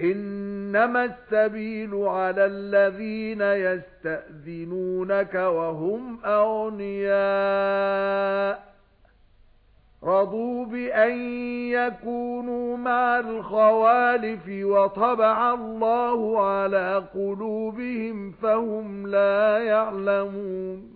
إِنَّمَا السَّبِيلُ عَلَى الَّذِينَ يَسْتَأْذِنُونَكَ وَهُمْ أَغْنِيَاءُ رَضُوا بِأَن يَكُونُوا مَعَ الْخَوَالِفِ وَطَبَعَ اللَّهُ عَلَى قُلُوبِهِمْ فَهُمْ لَا يَعْلَمُونَ